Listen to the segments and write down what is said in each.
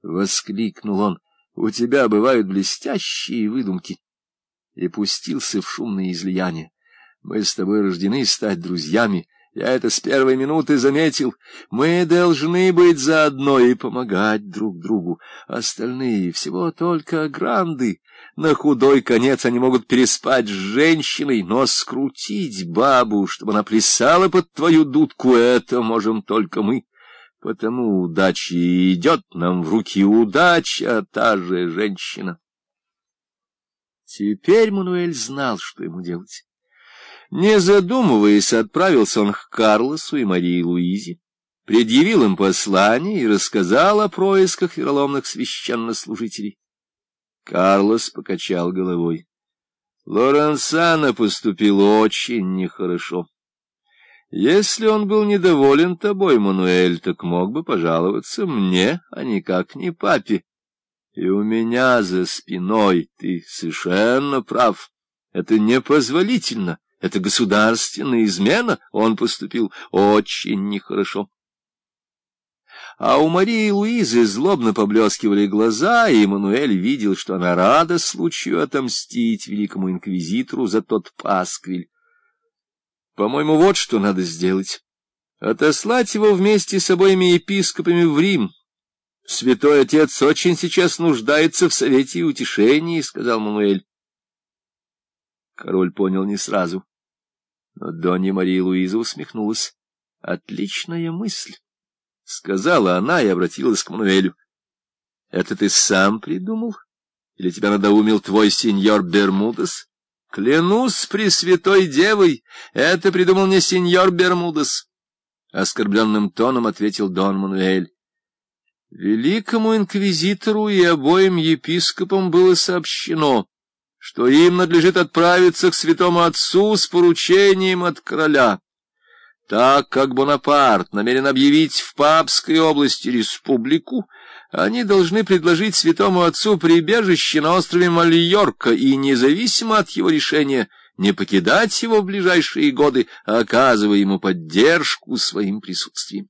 — воскликнул он. — У тебя бывают блестящие выдумки. И пустился в шумные излияния. Мы с тобой рождены стать друзьями. Я это с первой минуты заметил. Мы должны быть заодно и помогать друг другу. Остальные всего только гранды. На худой конец они могут переспать с женщиной, но скрутить бабу, чтобы она плясала под твою дудку, это можем только мы. Потому удача идет нам в руки удача, та же женщина. Теперь Мануэль знал, что ему делать. Не задумываясь, отправился он к Карлосу и Марии Луизе, предъявил им послание и рассказал о происках вероломных священнослужителей. Карлос покачал головой. Лоренсано поступил очень нехорошо. Если он был недоволен тобой, Мануэль, так мог бы пожаловаться мне, а никак не папе. И у меня за спиной ты совершенно прав. Это непозволительно. Это государственная измена. Он поступил очень нехорошо. А у Марии Луизы злобно поблескивали глаза, и Эммануэль видел, что она рада случаю отомстить великому инквизитору за тот пасквиль. По-моему, вот что надо сделать. Отослать его вместе с обоими епископами в Рим. Святой отец очень сейчас нуждается в совете и утешении, — сказал Мануэль. Король понял не сразу. Но Донья Мария Луиза усмехнулась. — Отличная мысль, — сказала она и обратилась к Мануэлю. — Это ты сам придумал? Или тебя надоумил твой сеньор Бермудес? — Клянусь Пресвятой Девой, это придумал не сеньор Бермудес. Оскорбленным тоном ответил Дон Мануэль. Великому инквизитору и обоим епископам было сообщено, что им надлежит отправиться к святому отцу с поручением от короля. Так как Бонапарт намерен объявить в Папской области республику, они должны предложить святому отцу прибежище на острове Мальорка и, независимо от его решения, не покидать его в ближайшие годы, а оказывая ему поддержку своим присутствием.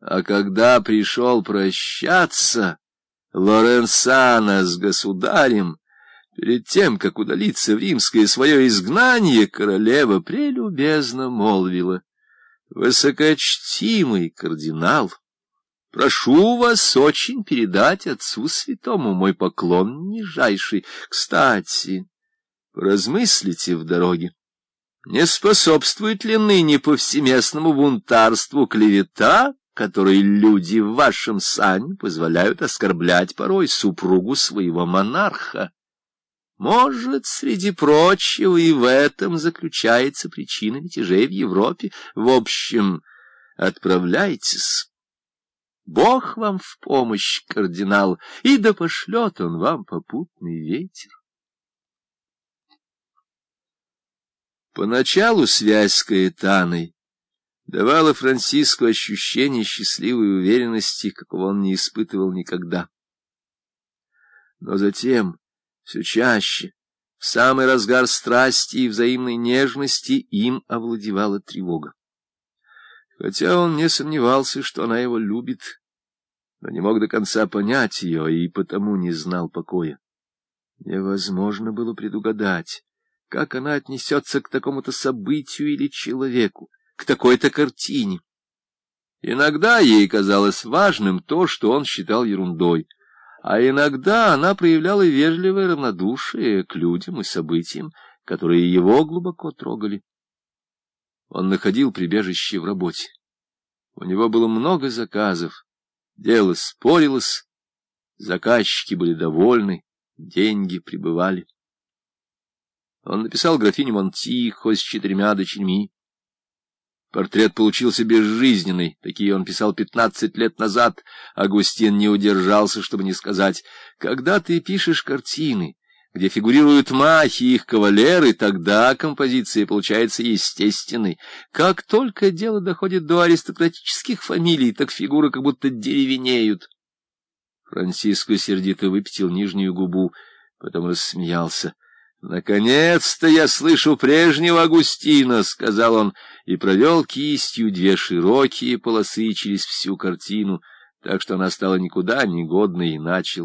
А когда пришел прощаться Лоренсана с государем, перед тем, как удалиться в римское свое изгнание, королева прелюбезно молвила, «Высокочтимый кардинал!» Прошу вас очень передать отцу святому мой поклон нижайший. Кстати, поразмыслите в дороге. Не способствует ли ныне повсеместному бунтарству клевета, которой люди в вашем сане позволяют оскорблять порой супругу своего монарха? Может, среди прочего, и в этом заключается причина мятежей в Европе. В общем, отправляйтесь. Бог вам в помощь, кардинал, и да пошлет он вам попутный ветер. Поначалу связь с Каэтаной давала Франциску ощущение счастливой уверенности, какого он не испытывал никогда. Но затем, все чаще, в самый разгар страсти и взаимной нежности, им овладевала тревога. Хотя он не сомневался, что она его любит, но не мог до конца понять ее и потому не знал покоя. Невозможно было предугадать, как она отнесется к такому-то событию или человеку, к такой-то картине. Иногда ей казалось важным то, что он считал ерундой, а иногда она проявляла вежливое равнодушие к людям и событиям, которые его глубоко трогали. Он находил прибежище в работе. У него было много заказов. Дело спорилось, заказчики были довольны, деньги прибывали. Он написал графине Монтихо с четырьмя дочерьми. Портрет получился безжизненный, такие он писал пятнадцать лет назад. Агустин не удержался, чтобы не сказать, «Когда ты пишешь картины, где фигурируют махи и их кавалеры, тогда композиция получается естественной. Как только дело доходит до аристократических фамилий, так фигуры как будто деревенеют. Франциско сердито выпятил нижнюю губу, потом рассмеялся. «Наконец-то я слышу прежнего Агустина», — сказал он, и провел кистью две широкие полосы через всю картину, так что она стала никуда негодной и начал